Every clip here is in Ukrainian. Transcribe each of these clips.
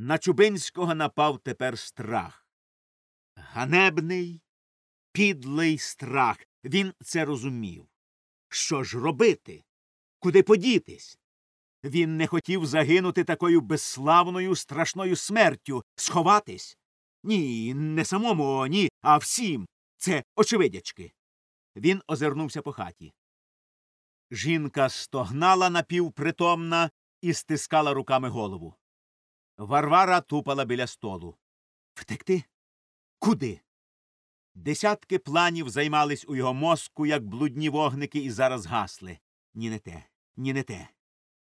На Чубинського напав тепер страх. Ганебний, підлий страх. Він це розумів. Що ж робити? Куди подітись? Він не хотів загинути такою безславною страшною смертю, сховатись. Ні, не самому, ні, а всім. Це очевидячки. Він озирнувся по хаті. Жінка стогнала напівпритомна і стискала руками голову. Варвара тупала біля столу. Втекти? Куди? Десятки планів займались у його мозку, як блудні вогники, і зараз гасли. Ні не те, ні не те.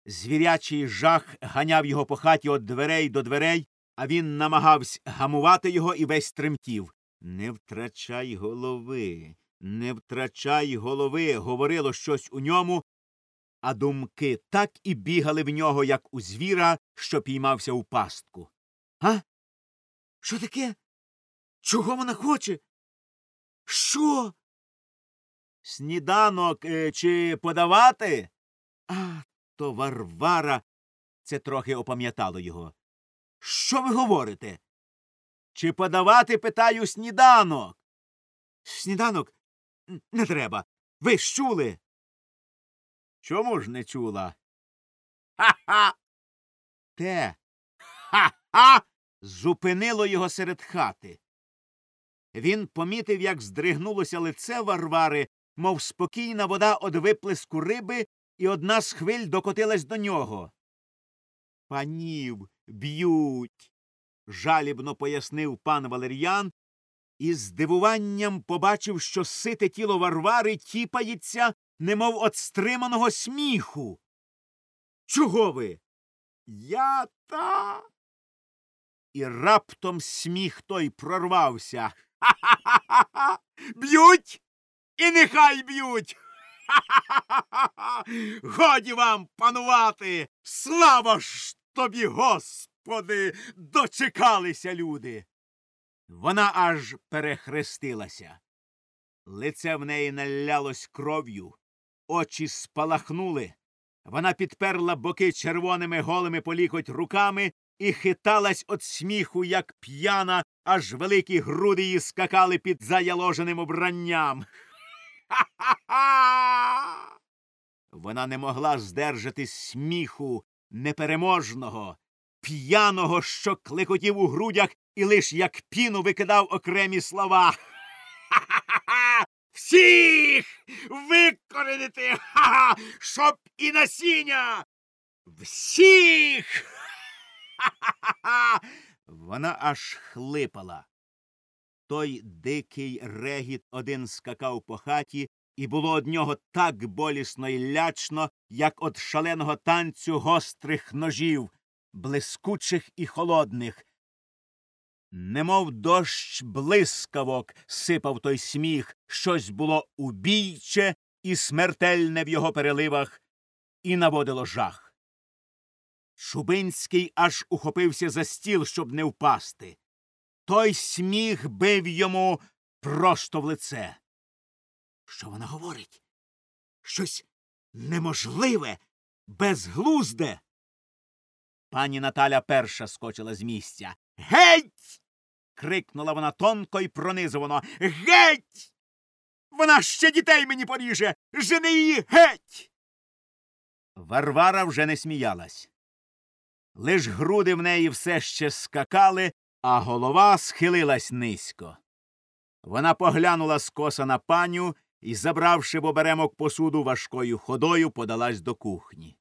Звірячий жах ганяв його по хаті від дверей до дверей, а він намагався гамувати його і весь тремтів. Не втрачай голови, не втрачай голови, говорило щось у ньому, а думки так і бігали в нього, як у звіра, що піймався у пастку. А? Що таке? Чого вона хоче? Що? Сніданок е, чи подавати? А, то Варвара. Це трохи опам'ятало його. Що ви говорите? Чи подавати, питаю, сніданок? Сніданок не треба. Ви ж чули? Чому ж не чула? Ха-ха. Те. Ха-ха. Зупинило його серед хати. Він помітив, як здригнулося лице Варвари, мов спокійна вода од виплеску риби, і одна з хвиль докотилась до нього. Панів б'ють. жалібно пояснив пан Валер'ян і з здивуванням побачив, що сите тіло Варвари тіпається, немов от стриманого сміху. Чого ви? Я та. І раптом сміх той прорвався. Ха-ха-ха-ха! Б'ють і нехай б'ють. Ха-ха-ха-ха! Годі вам панувати. Слава ж тобі, Господи, дочекалися люди. Вона аж перехрестилася. Лице в неї налялось кров'ю, очі спалахнули. Вона підперла боки червоними голими по лікоть руками і хиталась від сміху, як п'яна, аж великі груди її скакали під заяложеним обранням. Ха-ха-ха! Вона не могла здержати сміху непереможного, п'яного, що клекотів у грудях і лиш як піну викидав окремі слова. Ха-ха-ха! Всіх викоренити, ха-ха, щоб і насіння. Всіх. Ха-ха-ха! Вона аж хлипала. Той дикий регіт один скакав по хаті, і було од нього так болісно й лячно, як од шаленого танцю гострих ножів, блискучих і холодних. Немов дощ блискавок сипав той сміх, щось було убійче і смертельне в його переливах, і наводило жах. Шубинський аж ухопився за стіл, щоб не впасти. Той сміх бив йому просто в лице. Що вона говорить? Щось неможливе, безглузде. Пані Наталя перша скочила з місця. Геть. Крикнула вона тонко й пронизувано. Геть. Вона ще дітей мені поріже. Жени її геть. Варвара вже не сміялась. Лиш груди в неї все ще скакали, а голова схилилась низько. Вона поглянула скоса на паню і, забравши в оберемок посуду важкою ходою, подалась до кухні.